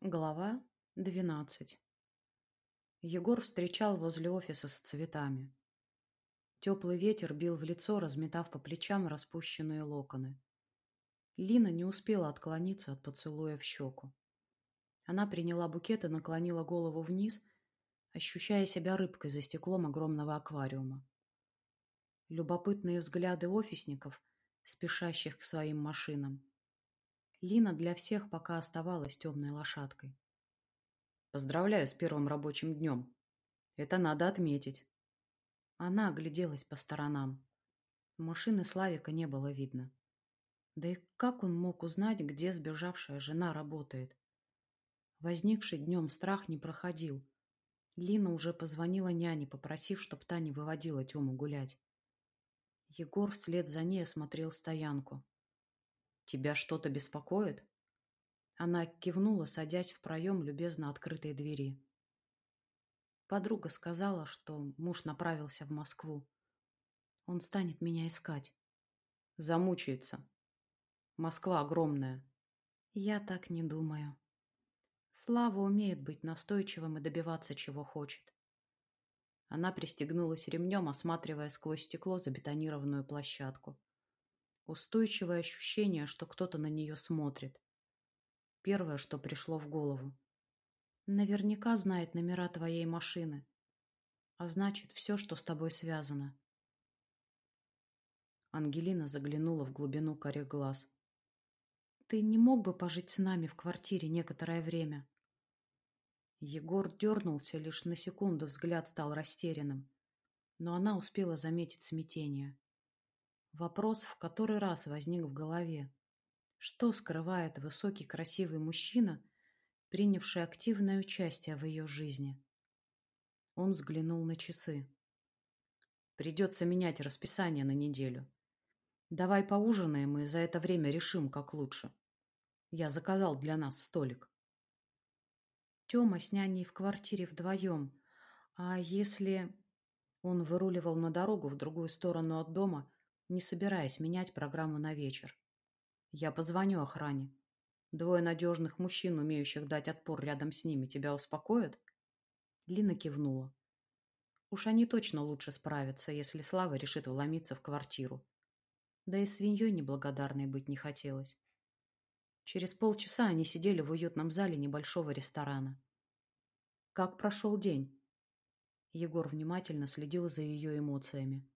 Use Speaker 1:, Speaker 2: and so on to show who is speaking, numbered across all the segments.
Speaker 1: Глава двенадцать. Егор встречал возле офиса с цветами. Теплый ветер бил в лицо, разметав по плечам распущенные локоны. Лина не успела отклониться от поцелуя в щеку. Она приняла букет и наклонила голову вниз, ощущая себя рыбкой за стеклом огромного аквариума. Любопытные взгляды офисников, спешащих к своим машинам, Лина для всех пока оставалась темной лошадкой. «Поздравляю с первым рабочим днем. Это надо отметить». Она огляделась по сторонам. Машины Славика не было видно. Да и как он мог узнать, где сбежавшая жена работает? Возникший днем страх не проходил. Лина уже позвонила няне, попросив, чтоб та не выводила Тему гулять. Егор вслед за ней осмотрел стоянку. «Тебя что-то беспокоит?» Она кивнула, садясь в проем любезно открытой двери. Подруга сказала, что муж направился в Москву. Он станет меня искать. Замучается. Москва огромная. Я так не думаю. Слава умеет быть настойчивым и добиваться, чего хочет. Она пристегнулась ремнем, осматривая сквозь стекло забетонированную площадку. Устойчивое ощущение, что кто-то на нее смотрит. Первое, что пришло в голову. Наверняка знает номера твоей машины. А значит, все, что с тобой связано. Ангелина заглянула в глубину коры глаз. Ты не мог бы пожить с нами в квартире некоторое время? Егор дернулся, лишь на секунду взгляд стал растерянным. Но она успела заметить смятение. Вопрос в который раз возник в голове. Что скрывает высокий красивый мужчина, принявший активное участие в ее жизни? Он взглянул на часы. Придется менять расписание на неделю. Давай поужинаем и за это время решим, как лучше. Я заказал для нас столик. Тёма с няней в квартире вдвоем. А если... Он выруливал на дорогу в другую сторону от дома, не собираясь менять программу на вечер. Я позвоню охране. Двое надежных мужчин, умеющих дать отпор рядом с ними, тебя успокоят? Лина кивнула. Уж они точно лучше справятся, если Слава решит вломиться в квартиру. Да и свиньей неблагодарной быть не хотелось. Через полчаса они сидели в уютном зале небольшого ресторана. Как прошел день? Егор внимательно следил за ее эмоциями.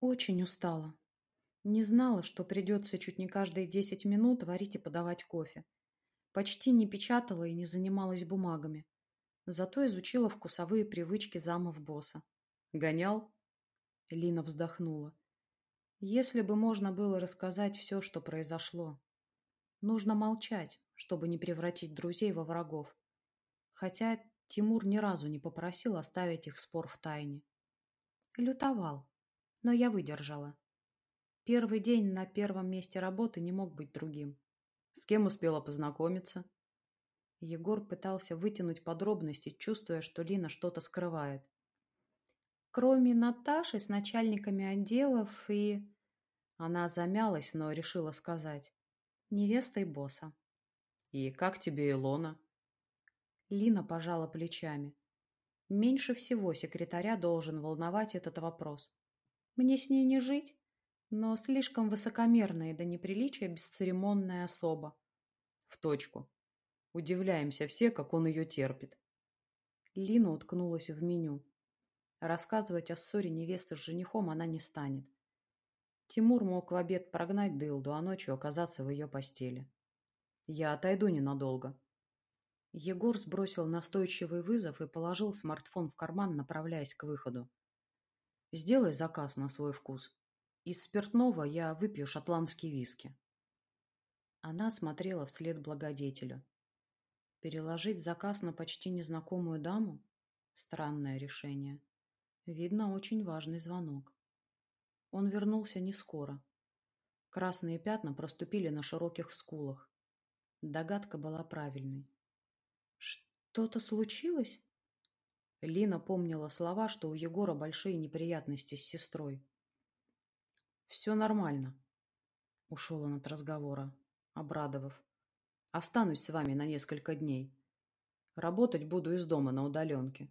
Speaker 1: Очень устала. Не знала, что придется чуть не каждые десять минут варить и подавать кофе. Почти не печатала и не занималась бумагами. Зато изучила вкусовые привычки замов босса. «Гонял?» Лина вздохнула. «Если бы можно было рассказать все, что произошло. Нужно молчать, чтобы не превратить друзей во врагов. Хотя Тимур ни разу не попросил оставить их спор в тайне. Лютовал но я выдержала. Первый день на первом месте работы не мог быть другим. С кем успела познакомиться? Егор пытался вытянуть подробности, чувствуя, что Лина что-то скрывает. Кроме Наташи с начальниками отделов и... Она замялась, но решила сказать. Невестой босса. «И как тебе Илона?» Лина пожала плечами. Меньше всего секретаря должен волновать этот вопрос. Мне с ней не жить, но слишком высокомерная и до неприличия бесцеремонная особа. В точку. Удивляемся все, как он ее терпит. Лина уткнулась в меню. Рассказывать о ссоре невесты с женихом она не станет. Тимур мог в обед прогнать Дылду, а ночью оказаться в ее постели. Я отойду ненадолго. Егор сбросил настойчивый вызов и положил смартфон в карман, направляясь к выходу. Сделай заказ на свой вкус. Из спиртного я выпью шотландский виски. Она смотрела вслед благодетелю. Переложить заказ на почти незнакомую даму? Странное решение. Видно, очень важный звонок. Он вернулся не скоро. Красные пятна проступили на широких скулах. Догадка была правильной. «Что-то случилось?» Лина помнила слова, что у Егора большие неприятности с сестрой. «Все нормально», — ушел он от разговора, обрадовав.
Speaker 2: Останусь с вами на несколько дней. Работать буду из дома на удаленке.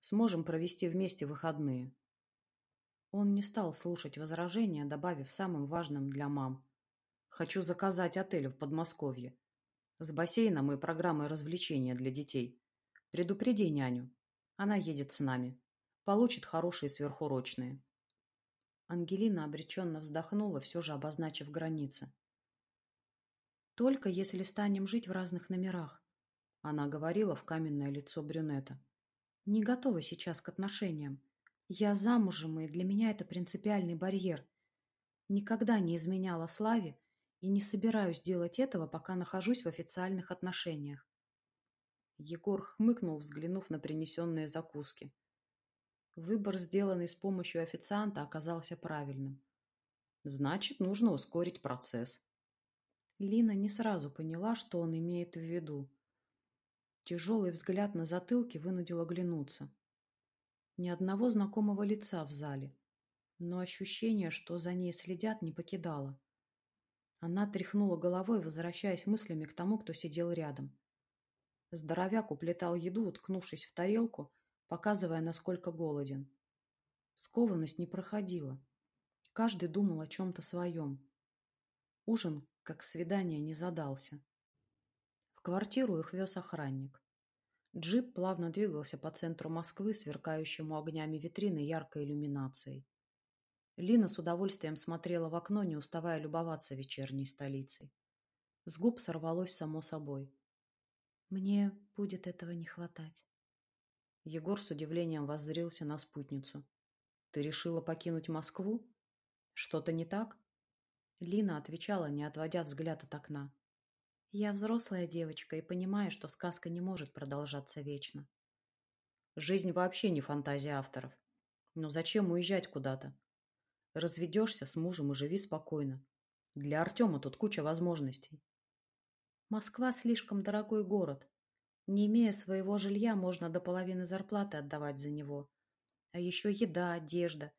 Speaker 2: Сможем провести вместе выходные.
Speaker 1: Он не стал слушать возражения, добавив самым важным для мам.
Speaker 2: Хочу заказать отель в Подмосковье. С бассейном и программой развлечения для детей. Предупреди няню. Она едет с нами. Получит хорошие сверхурочные.
Speaker 1: Ангелина обреченно вздохнула, все же обозначив границы. «Только если станем жить в разных номерах», — она говорила в каменное лицо брюнета. «Не готова сейчас к отношениям. Я замужем, и для меня это принципиальный барьер. Никогда не изменяла Славе и не собираюсь делать этого, пока нахожусь в официальных отношениях.
Speaker 2: Егор хмыкнул, взглянув на принесенные закуски. Выбор, сделанный с помощью официанта, оказался правильным. Значит, нужно ускорить процесс.
Speaker 1: Лина не сразу поняла, что он имеет в виду. Тяжелый взгляд на затылке вынудил оглянуться. Ни одного знакомого лица в зале, но ощущение, что за ней следят, не покидало. Она тряхнула головой, возвращаясь мыслями к тому, кто сидел рядом. Здоровяк уплетал еду, уткнувшись в тарелку, показывая, насколько голоден. Скованность не проходила. Каждый думал о чем-то своем. Ужин, как свидание, не задался. В квартиру их вез охранник. Джип плавно двигался по центру Москвы, сверкающему огнями витрины яркой иллюминацией. Лина с удовольствием смотрела в окно, не уставая любоваться вечерней столицей. С губ сорвалось само собой. «Мне будет этого не хватать».
Speaker 2: Егор с удивлением воззрился на спутницу. «Ты решила покинуть Москву? Что-то не так?»
Speaker 1: Лина отвечала, не отводя взгляд от окна. Я взрослая девочка и понимаю, что сказка не может продолжаться вечно.
Speaker 2: Жизнь вообще не фантазия авторов. Но зачем уезжать куда-то? Разведешься с мужем и живи спокойно. Для Артема тут куча возможностей.
Speaker 1: Москва слишком дорогой город. Не имея своего жилья, можно до половины зарплаты отдавать за него. А еще еда, одежда,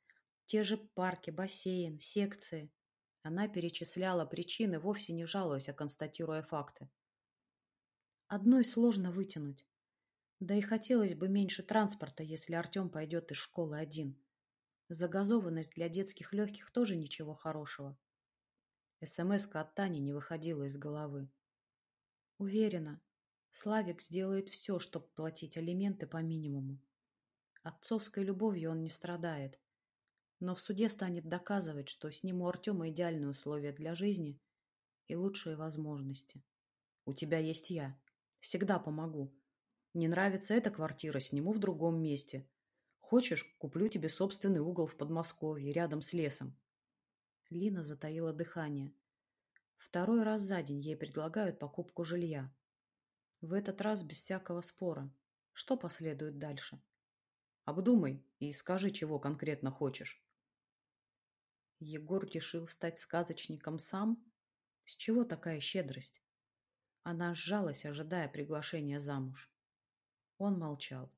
Speaker 1: те же парки, бассейн, секции. Она перечисляла причины, вовсе не жалуясь, а констатируя факты. Одной сложно вытянуть. Да и хотелось бы меньше транспорта, если Артем пойдет из школы один. Загазованность для детских легких тоже ничего хорошего.
Speaker 2: смс от Тани не выходила из головы.
Speaker 1: Уверена, Славик сделает все, чтобы платить алименты по минимуму. Отцовской любовью он не страдает, но в суде станет доказывать, что с ним у Артема идеальные условия для жизни и лучшие возможности.
Speaker 2: У тебя есть я. Всегда помогу. Не нравится эта квартира, сниму в другом месте. Хочешь, куплю тебе собственный угол в Подмосковье, рядом с лесом.
Speaker 1: Лина затаила дыхание. Второй раз за день ей предлагают покупку жилья. В этот раз без всякого спора. Что последует дальше?
Speaker 2: Обдумай и скажи, чего конкретно хочешь.
Speaker 1: Егор решил стать сказочником сам? С чего такая щедрость? Она сжалась, ожидая приглашения замуж. Он молчал.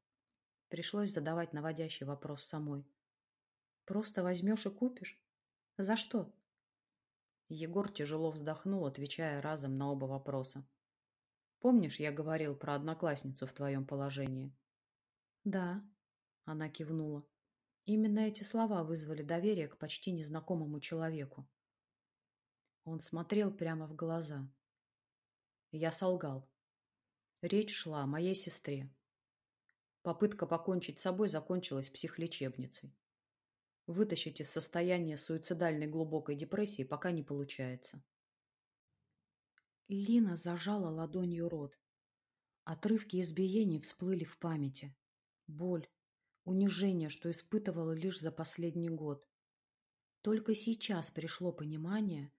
Speaker 1: Пришлось задавать наводящий вопрос самой. «Просто возьмешь и купишь? За что?»
Speaker 2: Егор тяжело вздохнул, отвечая разом на оба вопроса. «Помнишь, я говорил про одноклассницу в твоем положении?»
Speaker 1: «Да», — она кивнула. Именно эти слова вызвали доверие к почти незнакомому человеку. Он смотрел прямо в глаза. Я солгал. Речь шла о моей сестре. Попытка покончить с собой закончилась психлечебницей. Вытащить из состояния суицидальной глубокой депрессии пока не получается. Лина зажала ладонью рот. Отрывки избиений всплыли в памяти. Боль, унижение, что испытывала лишь за последний год. Только сейчас пришло понимание,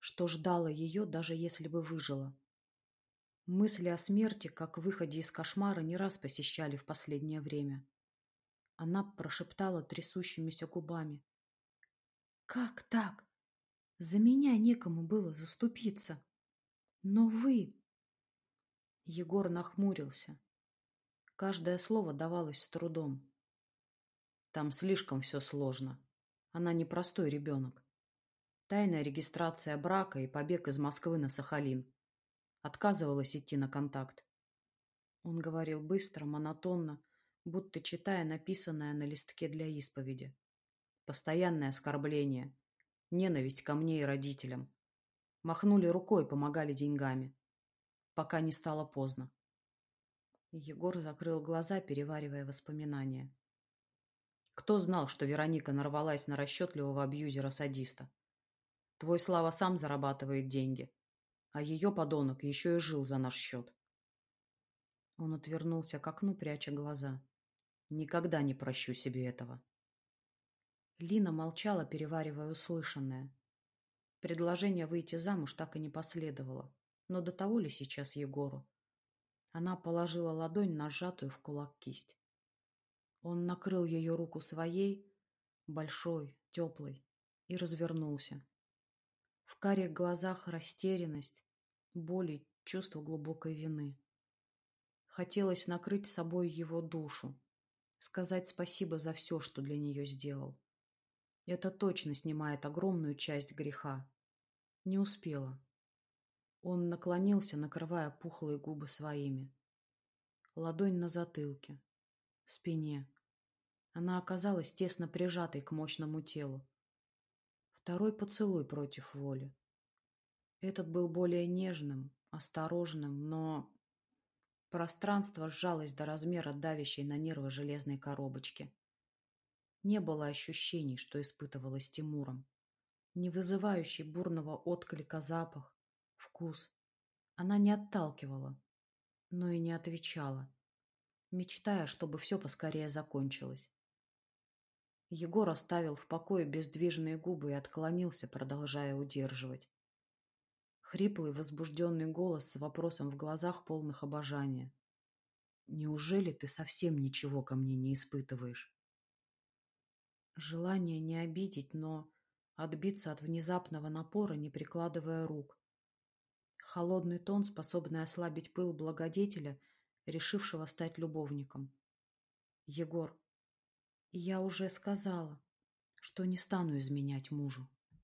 Speaker 1: что ждало ее, даже если бы выжила. Мысли о смерти, как выходе из кошмара, не раз посещали в последнее время. Она прошептала трясущимися губами. «Как так? За меня некому было заступиться. Но вы...» Егор нахмурился. Каждое слово давалось с трудом.
Speaker 2: Там слишком все сложно. Она не простой ребенок. Тайная регистрация брака и побег из Москвы на Сахалин. Отказывалась идти на контакт. Он говорил быстро, монотонно, будто читая написанное на листке для исповеди. Постоянное оскорбление, ненависть ко мне и родителям. Махнули рукой, помогали деньгами. Пока не стало поздно. Егор закрыл глаза, переваривая воспоминания. Кто знал, что Вероника нарвалась на расчетливого абьюзера-садиста? Твой Слава сам зарабатывает деньги, а ее подонок еще и жил за наш счет. Он отвернулся к окну, пряча глаза. Никогда не прощу себе этого. Лина молчала, переваривая услышанное. Предложение выйти замуж так и не последовало. Но до того ли сейчас Егору? Она положила ладонь на сжатую в кулак кисть. Он накрыл ее руку своей, большой, теплой, и развернулся. В карих глазах растерянность, боль чувство глубокой вины. Хотелось накрыть собой его душу, сказать спасибо за все, что для нее сделал. Это точно снимает огромную часть греха. Не успела. Он наклонился, накрывая пухлые губы своими. Ладонь на затылке, спине. Она оказалась тесно прижатой к мощному телу. Второй поцелуй против воли. Этот был более нежным, осторожным, но... Пространство сжалось до размера давящей на нервы железной коробочки. Не было ощущений, что испытывала с Тимуром. Не вызывающий бурного отклика запах, вкус. Она не отталкивала, но и не отвечала, мечтая, чтобы все поскорее закончилось. Егор оставил в покое бездвижные губы и отклонился, продолжая удерживать. Хриплый, возбужденный голос с вопросом в глазах, полных обожания. «Неужели ты совсем ничего ко мне не испытываешь?» Желание не обидеть, но отбиться от внезапного напора, не прикладывая рук. Холодный тон, способный ослабить пыл благодетеля, решившего стать любовником. «Егор, я уже сказала, что не стану изменять мужу».